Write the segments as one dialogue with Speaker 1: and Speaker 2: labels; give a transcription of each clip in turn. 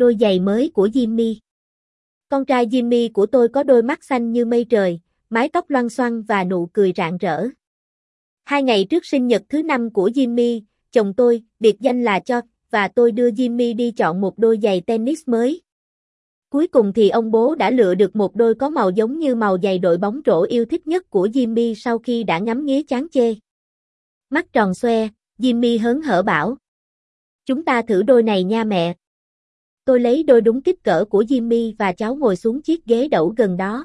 Speaker 1: Đôi giày mới của Jimmy. Con trai Jimmy của tôi có đôi mắt xanh như mây trời, mái tóc loăn xoăn và nụ cười rạng rỡ. Hai ngày trước sinh nhật thứ năm của Jimmy, chồng tôi, biệt danh là Cho, và tôi đưa Jimmy đi chọn một đôi giày tennis mới. Cuối cùng thì ông bố đã lựa được một đôi có màu giống như màu giày đội bóng rổ yêu thích nhất của Jimmy sau khi đã ngắm nghía chán chê. Mắt tròn xoe, Jimmy hớn hở bảo. Chúng ta thử đôi này nha mẹ. Tôi lấy đôi đúng kích cỡ của Jimmy và cháu ngồi xuống chiếc ghế đẩu gần đó.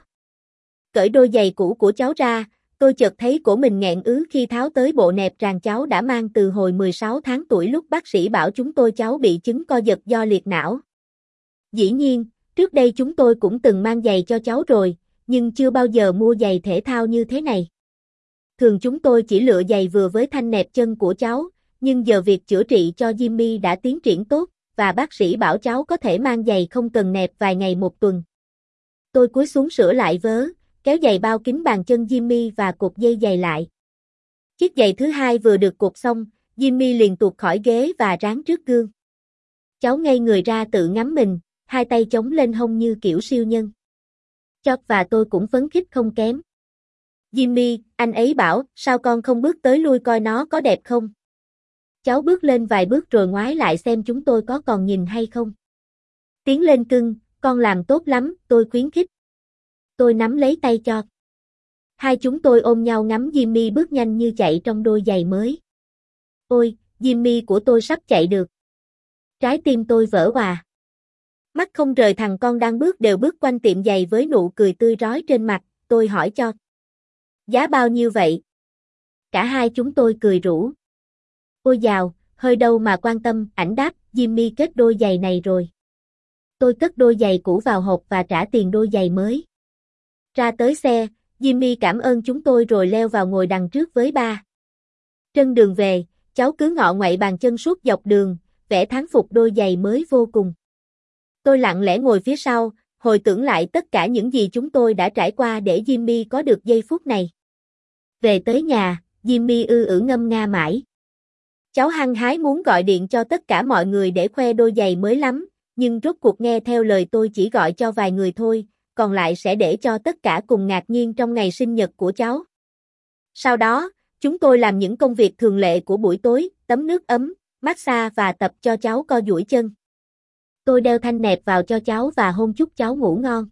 Speaker 1: Cởi đôi giày cũ của cháu ra, tôi chợt thấy cổ mình nghẹn ứ khi tháo tới bộ nẹp ràng cháu đã mang từ hồi 16 tháng tuổi lúc bác sĩ bảo chúng tôi cháu bị chứng co giật do liệt não. Dĩ nhiên, trước đây chúng tôi cũng từng mang giày cho cháu rồi, nhưng chưa bao giờ mua giày thể thao như thế này. Thường chúng tôi chỉ lựa giày vừa với thanh nẹp chân của cháu, nhưng giờ việc chữa trị cho Jimmy đã tiến triển tốt, và bác sĩ bảo cháu có thể mang giày không cần nẹp vài ngày một tuần. Tôi cúi xuống sửa lại vớ, kéo giày bao kín bàn chân Jimmy và cột dây giày lại. Chiếc giày thứ hai vừa được cột xong, Jimmy liền tuột khỏi ghế và ráng trước gương. Cháu ngây người ra tự ngắm mình, hai tay chống lên hông như kiểu siêu nhân. Chót và tôi cũng phấn khích không kém. Jimmy, anh ấy bảo, sao con không bước tới lui coi nó có đẹp không? Cháu bước lên vài bước rồi ngoái lại xem chúng tôi có còn nhìn hay không. Tiến lên cưng, con làm tốt lắm, tôi khuyến khích. Tôi nắm lấy tay cho. Hai chúng tôi ôm nhau ngắm Jimmy bước nhanh như chạy trong đôi giày mới. Ôi, Jimmy của tôi sắp chạy được. Trái tim tôi vỡ hòa. Mắt không rời thằng con đang bước đều bước quanh tiệm giày với nụ cười tươi rói trên mặt, tôi hỏi cho. Giá bao nhiêu vậy? Cả hai chúng tôi cười rủ. Ôi dào, hơi đâu mà quan tâm, ảnh đáp, Jimmy kết đôi giày này rồi. Tôi cất đôi giày cũ vào hộp và trả tiền đôi giày mới. Ra tới xe, Jimmy cảm ơn chúng tôi rồi leo vào ngồi đằng trước với ba. Trên đường về, cháu cứ ngọ ngoại bàn chân suốt dọc đường, vẽ tháng phục đôi giày mới vô cùng. Tôi lặng lẽ ngồi phía sau, hồi tưởng lại tất cả những gì chúng tôi đã trải qua để Jimmy có được giây phút này. Về tới nhà, Jimmy ư ử ngâm nga mãi. Cháu hăng hái muốn gọi điện cho tất cả mọi người để khoe đôi giày mới lắm, nhưng rốt cuộc nghe theo lời tôi chỉ gọi cho vài người thôi, còn lại sẽ để cho tất cả cùng ngạc nhiên trong ngày sinh nhật của cháu. Sau đó, chúng tôi làm những công việc thường lệ của buổi tối, tắm nước ấm, massage và tập cho cháu co duỗi chân. Tôi đeo thanh nẹp vào cho cháu và hôn chúc cháu ngủ ngon.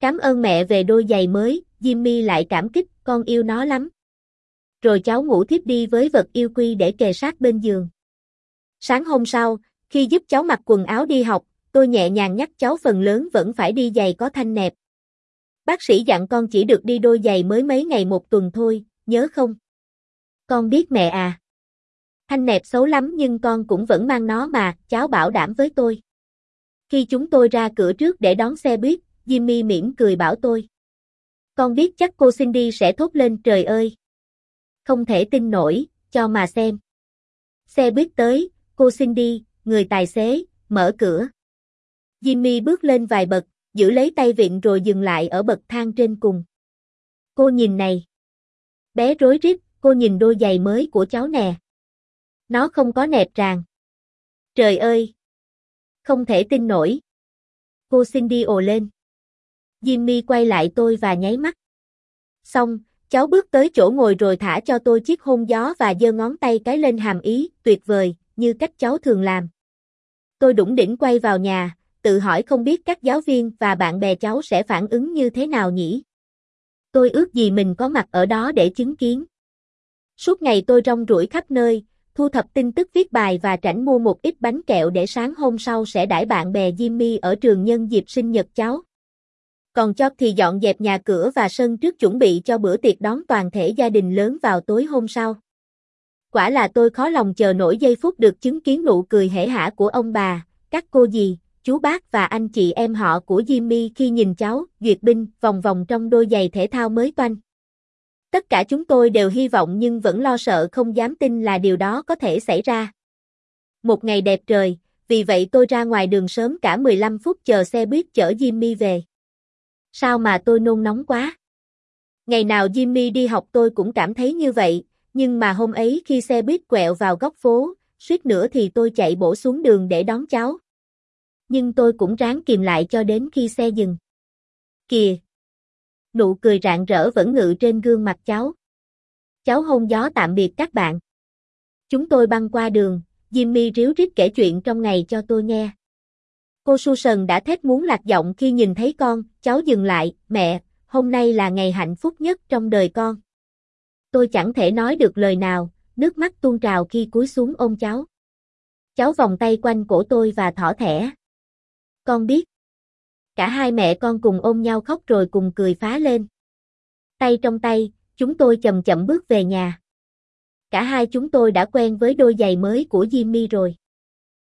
Speaker 1: Cảm ơn mẹ về đôi giày mới, Jimmy lại cảm kích, con yêu nó lắm. Rồi cháu ngủ thiếp đi với vật yêu quy để kề sát bên giường. Sáng hôm sau, khi giúp cháu mặc quần áo đi học, tôi nhẹ nhàng nhắc cháu phần lớn vẫn phải đi giày có thanh nẹp. Bác sĩ dặn con chỉ được đi đôi giày mới mấy ngày một tuần thôi, nhớ không? Con biết mẹ à. Thanh nẹp xấu lắm nhưng con cũng vẫn mang nó mà, cháu bảo đảm với tôi. Khi chúng tôi ra cửa trước để đón xe buýt, Jimmy mỉm cười bảo tôi. Con biết chắc cô Cindy sẽ thốt lên trời ơi. Không thể tin nổi, cho mà xem. Xe buýt tới, cô xin đi, người tài xế, mở cửa. Jimmy bước lên vài bậc, giữ lấy tay vịn rồi dừng lại ở bậc thang trên cùng. Cô nhìn này. Bé rối rít, cô nhìn đôi giày mới của cháu nè. Nó không có nẹp ràng. Trời ơi! Không thể tin nổi. Cô xin đi ồ lên. Jimmy quay lại tôi và nháy mắt. Xong, cháu bước tới chỗ ngồi rồi thả cho tôi chiếc hôn gió và giơ ngón tay cái lên hàm ý, tuyệt vời, như cách cháu thường làm. Tôi đủng đỉnh quay vào nhà, tự hỏi không biết các giáo viên và bạn bè cháu sẽ phản ứng như thế nào nhỉ? Tôi ước gì mình có mặt ở đó để chứng kiến. Suốt ngày tôi rong ruổi khắp nơi, thu thập tin tức viết bài và trảnh mua một ít bánh kẹo để sáng hôm sau sẽ đãi bạn bè Jimmy ở trường nhân dịp sinh nhật cháu. Còn Chót thì dọn dẹp nhà cửa và sân trước chuẩn bị cho bữa tiệc đón toàn thể gia đình lớn vào tối hôm sau. Quả là tôi khó lòng chờ nổi giây phút được chứng kiến nụ cười hể hả của ông bà, các cô dì, chú bác và anh chị em họ của Jimmy khi nhìn cháu, duyệt binh, vòng vòng trong đôi giày thể thao mới toanh. Tất cả chúng tôi đều hy vọng nhưng vẫn lo sợ không dám tin là điều đó có thể xảy ra. Một ngày đẹp trời, vì vậy tôi ra ngoài đường sớm cả 15 phút chờ xe buýt chở Jimmy về. Sao mà tôi nôn nóng quá? Ngày nào Jimmy đi học tôi cũng cảm thấy như vậy, nhưng mà hôm ấy khi xe buýt quẹo vào góc phố, suýt nữa thì tôi chạy bổ xuống đường để đón cháu. Nhưng tôi cũng ráng kìm lại cho đến khi xe dừng. Kìa! Nụ cười rạng rỡ vẫn ngự trên gương mặt cháu. Cháu hôn gió tạm biệt các bạn. Chúng tôi băng qua đường, Jimmy ríu rít kể chuyện trong ngày cho tôi nghe. Cô Susan đã thét muốn lạc giọng khi nhìn thấy con, cháu dừng lại, mẹ, hôm nay là ngày hạnh phúc nhất trong đời con. Tôi chẳng thể nói được lời nào, nước mắt tuôn trào khi cúi xuống ôm cháu. Cháu vòng tay quanh cổ tôi và thỏ thẻ. Con biết. Cả hai mẹ con cùng ôm nhau khóc rồi cùng cười phá lên. Tay trong tay, chúng tôi chậm chậm bước về nhà. Cả hai chúng tôi đã quen với đôi giày mới của Jimmy rồi.